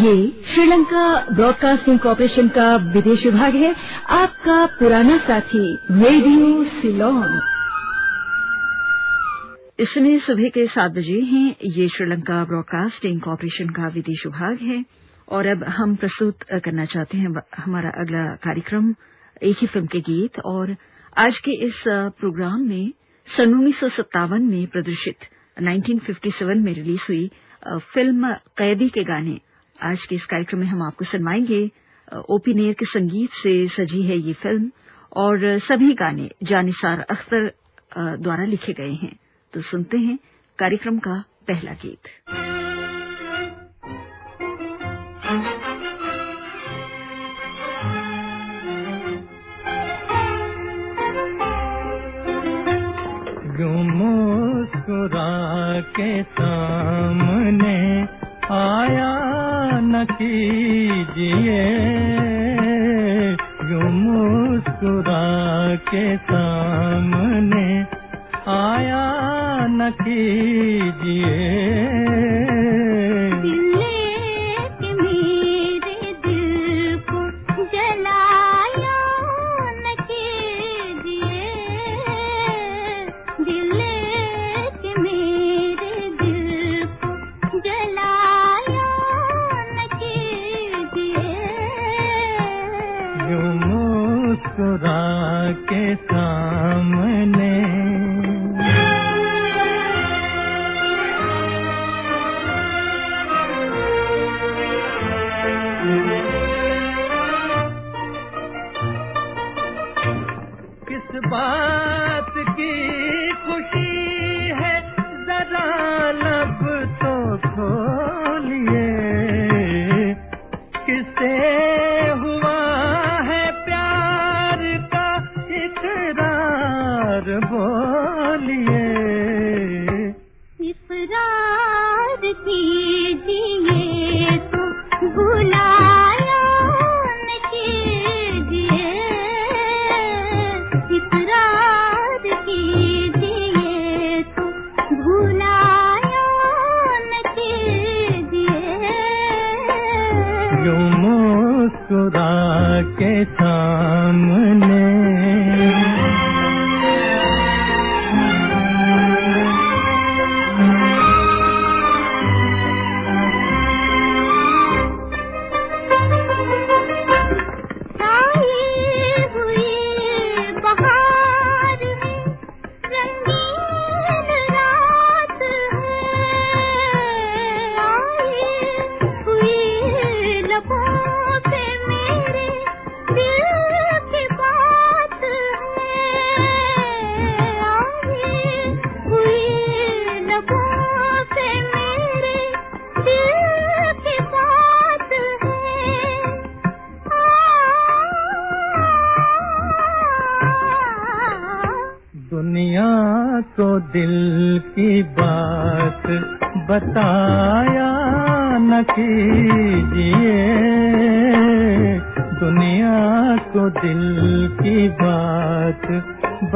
ये Sri Lanka broadcasting corporation का विदेश विभाग है। आपका पुराना साथी, रेडियो सिलोन। इस समय सुबह के सात बजे हैं। ये श्रीलंका ब्रॉडकास्टिंग कॉरपोरेशन का विदेश विभाग है। और अब हम प्रस्तुत करना चाहते हैं हमारा अगला कार्यक्रम, एक ही फ़िल्म के गीत। और आज के इस प्रोग्राम में सन उन्नीस सौ सत्तावन में प्रदर्शित 1957 में रिलीज़ हुई फ़िल्म कैदी के गाने। आज के इस कार्यक्रम में हम आपको सुनवाएँगे। ओपी नेर के संगीत से सजी है ये फ़िल्म और सभी गाने जानिसार अख्तर द्वारा लिखे गए हैं। तो सुनते हैं कार्यक्रम का पहला गीत।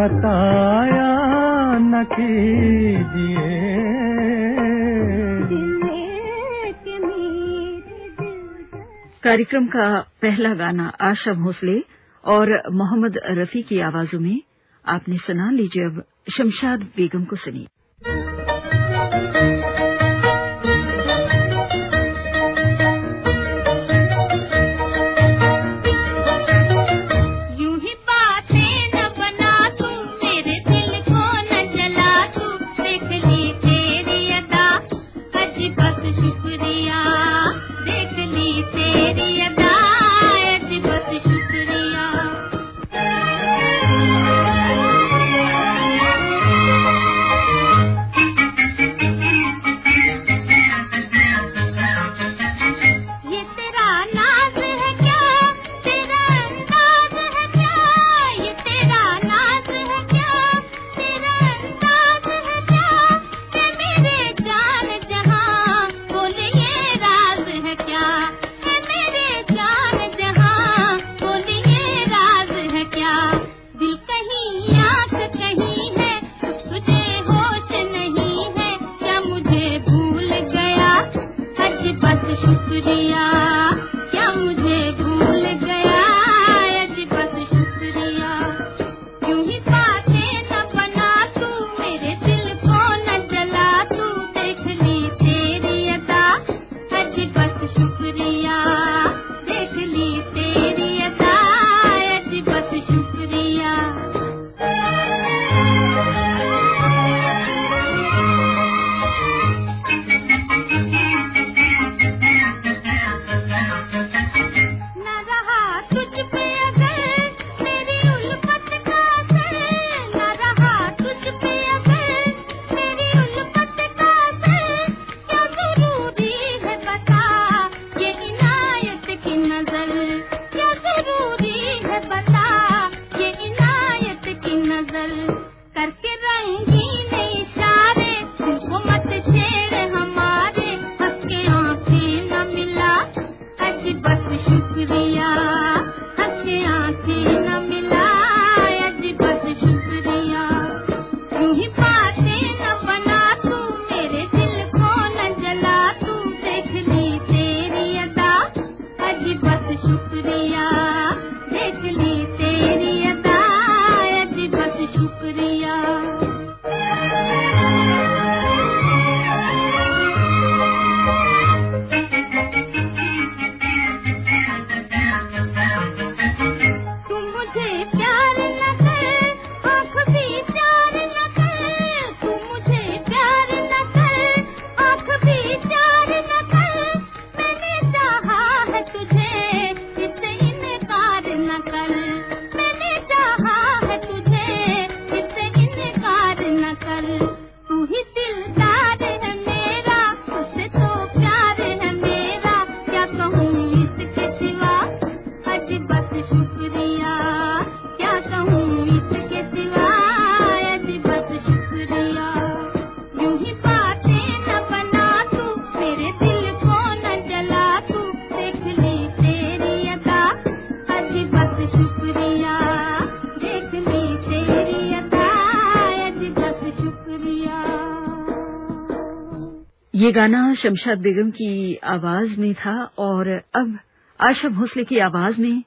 बताया न कीजिए। कार्यक्रम का पहला गाना आशा भोसले और मोहम्मद रफी की आवाजों में आपने सुना लीजिए अब शमशाद बेगम को सुनिए। ये गाना शमशाद बेगम की आवाज़ में था और अब आशा भोसले की आवाज़ में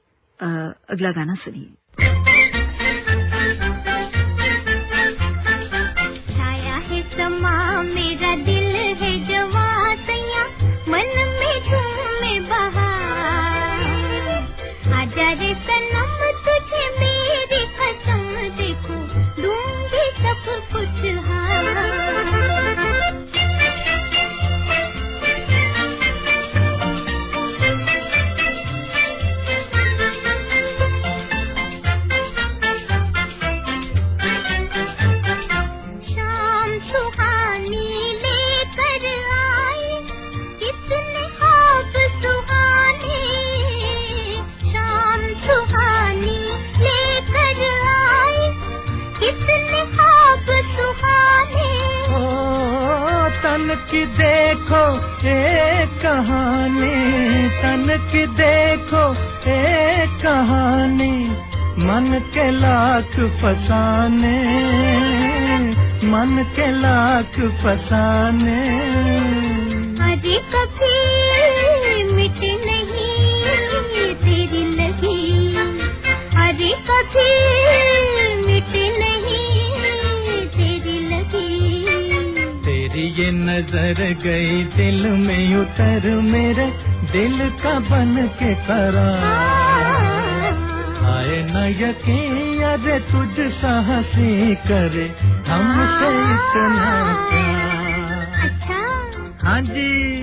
अगला गाना सुनिए। की देखो एक कहानी तन की देखो एक कहानी मन के लाख फसाने मन के लाख फसाने। अरे कभी नज़र गई दिल में उतर मेरे दिल का बन के करा आए न यकीन अरे तुझ साहसी करे हमसे इतना अच्छा। हाँ जी।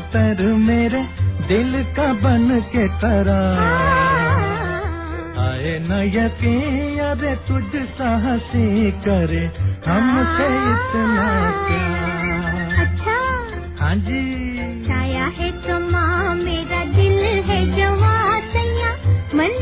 उतर मेरे दिल का बन के तरा आए न यकीन अरे तुझ साहसी करे हमसे इतना प्यार। अच्छा। हाँ जी। छाया है तुमा मेरा दिल है जवा सैया मन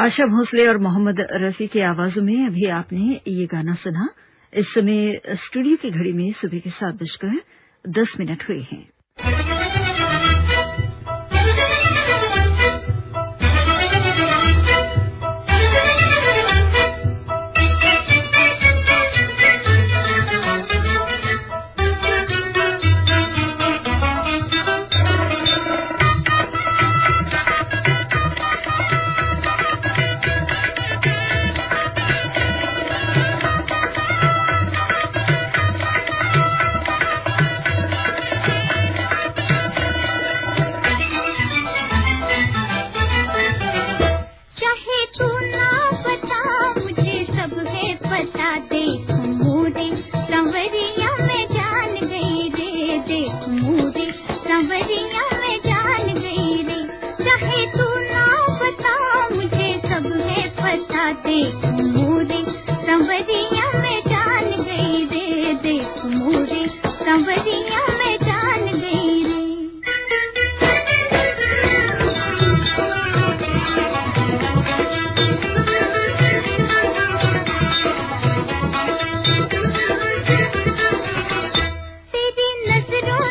आशा भोसले और मोहम्मद रफी की आवाजों में अभी आपने ये गाना सुना। इस समय स्टूडियो की घड़ी में सुबह के सात बजकर दस मिनट हुए हैं। नजरों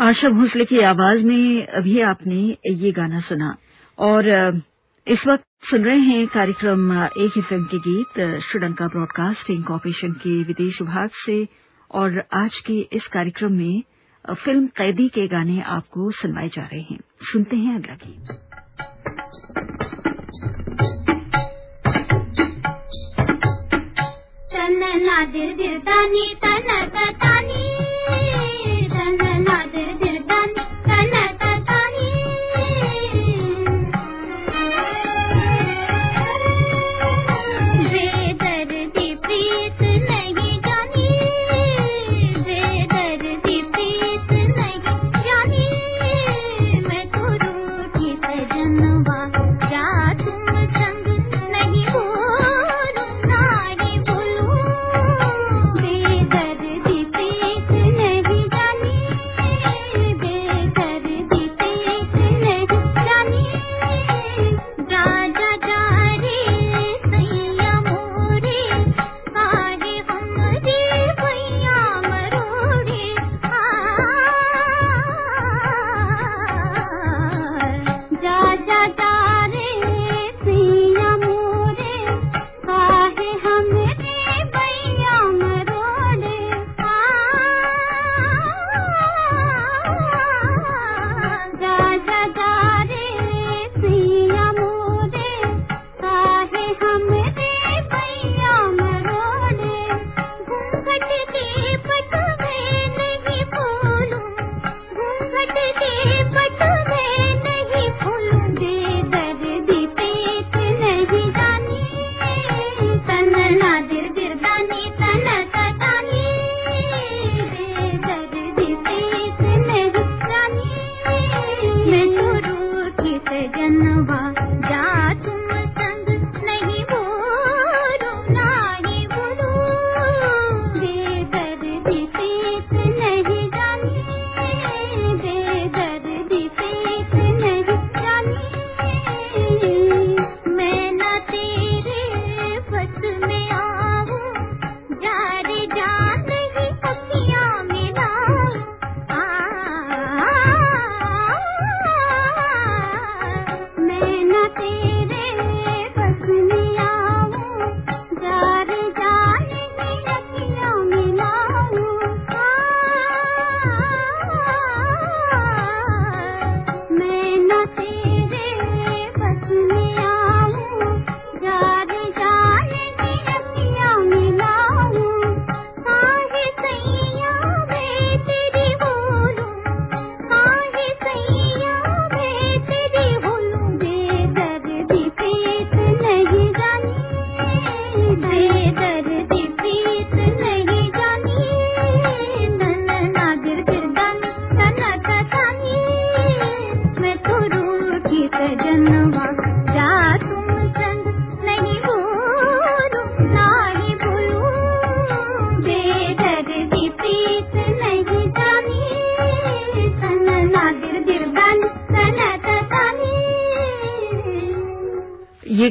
आशा भोसले की आवाज़ में अभी आपने ये गाना सुना और इस वक्त सुन रहे हैं कार्यक्रम एक ही फ़िल्म के गीत श्रीलंका ब्रॉडकास्टिंग कॉरपोरेशन के विदेश विभाग से और आज के इस कार्यक्रम में फ़िल्म कैदी के गाने आपको सुनवाए जा रहे हैं। सुनते हैं अगला गीत। ತನ್ನ ನಾದಿರ್ದಿರ್ತಾನಿ ತನ್ನ ತಾನಿ ತನ್ನ ನಾದಿರ್ದಿರ್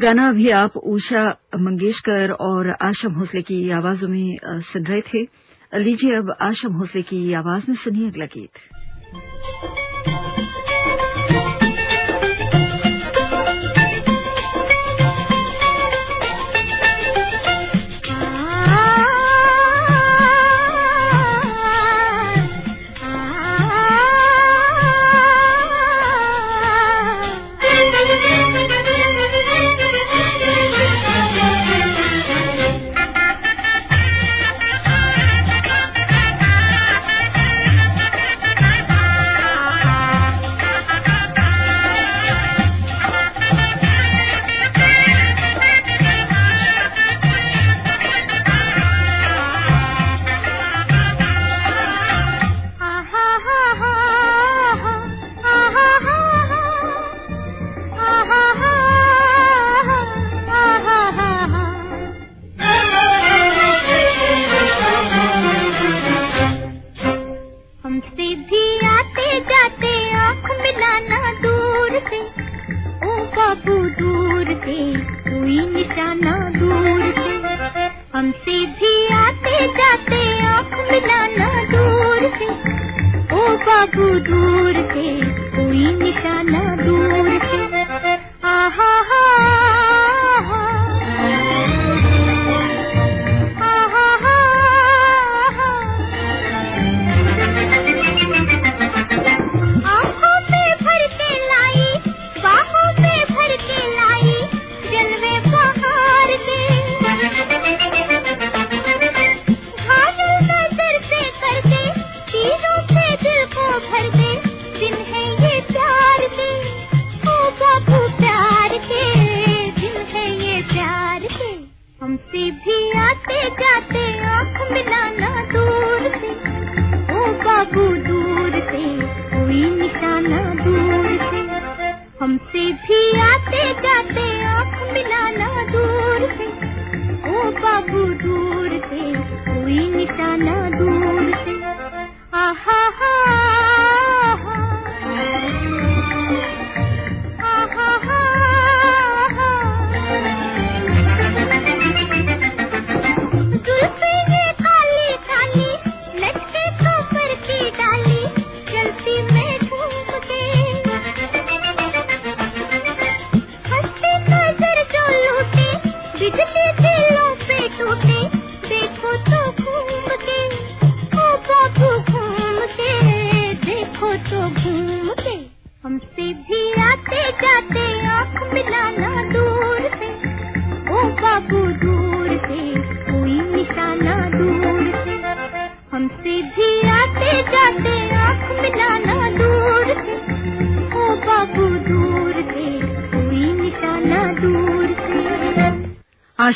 गाना अभी आप उषा मंगेशकर और आशा भोसले की आवाजों में सुन रहे थे। लीजिए अब आशा भोसले की आवाज़ में सुनिए अगला गीत।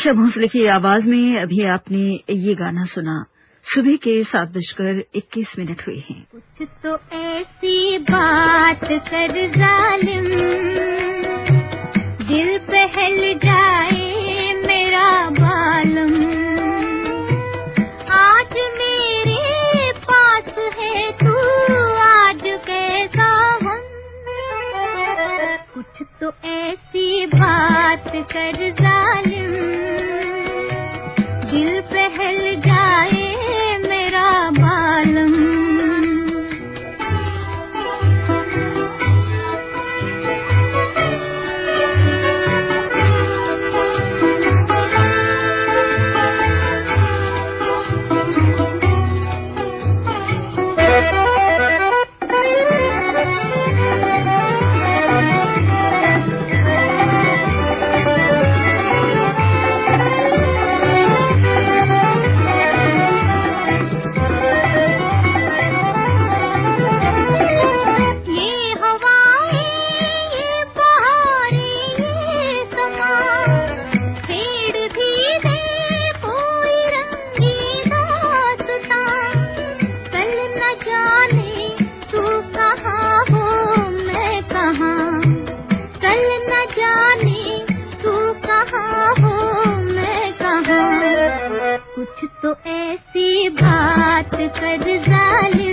आशा भोसले की आवाज़ में अभी आपने ये गाना सुना। सुबह के सात बजकर इक्कीस मिनट हुए हैं। कुछ तो ऐसी बात कर जालिम, दिल पहल जाए मेरा बालम। आज मेरे पास है तू, आज कैसा कुछ तो ऐसी बात कर जालिम। दिल पहल जा कुछ तो ऐसी बात कर जाले।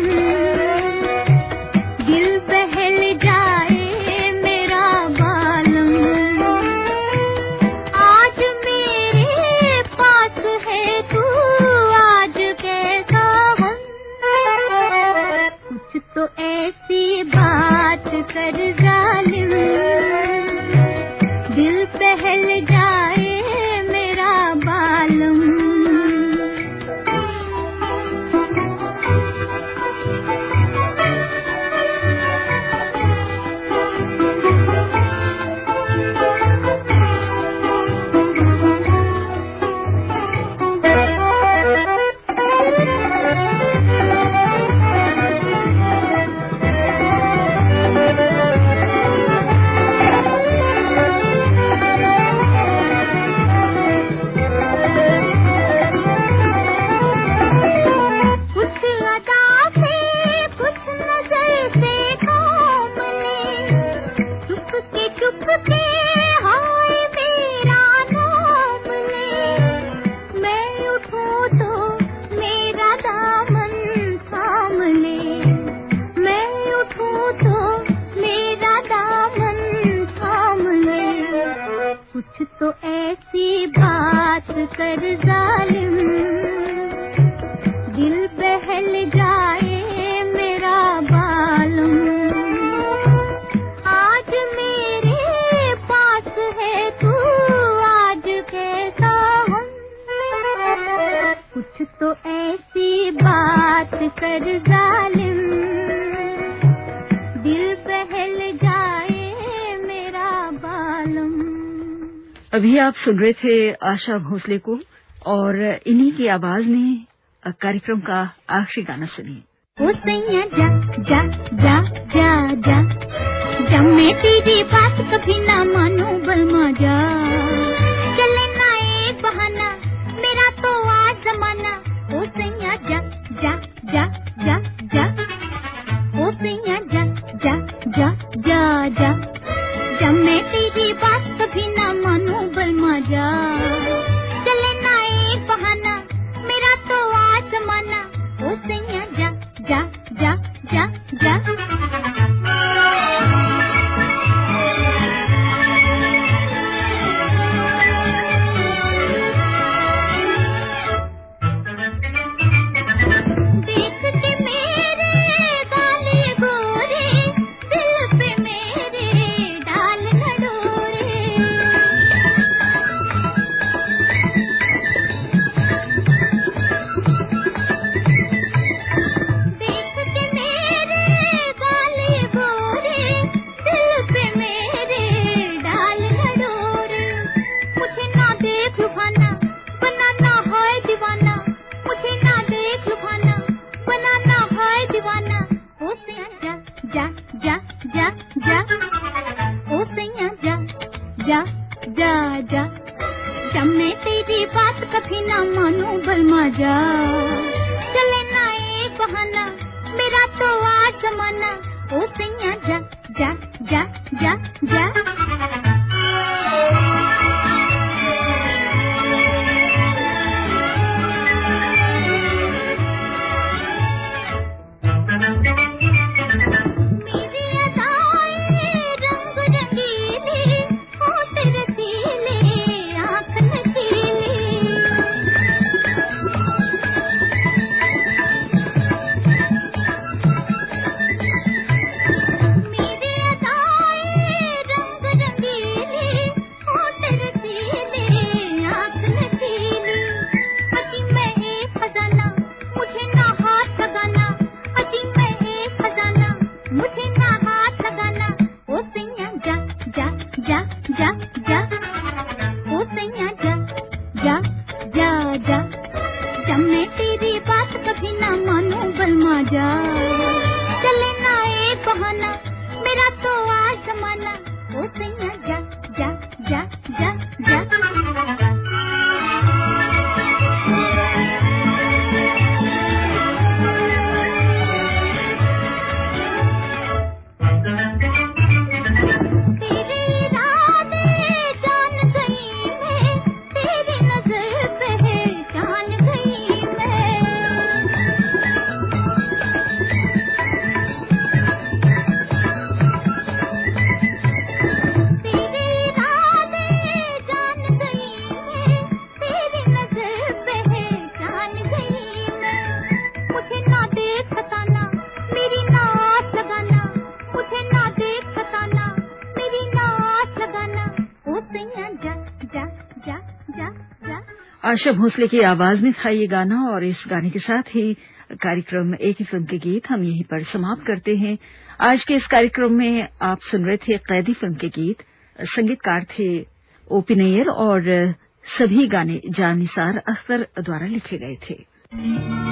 अभी आप सुन रहे थे आशा भोसले को, और इन्हीं की आवाज़ में कार्यक्रम का आखिरी गाना सुनी ओ सैया जा जा जा जा जा जा। आशा भोसले की आवाज़ में था ये गाना और इस गाने के साथ ही कार्यक्रम एक ही फ़िल्म के गीत हम यहीं पर समाप्त करते हैं। आज के इस कार्यक्रम में आप सुन रहे थे कैदी फ़िल्म के गीत। संगीतकार थे ओपी नैयर और सभी गाने जानिसार अख्तर द्वारा लिखे गए थे।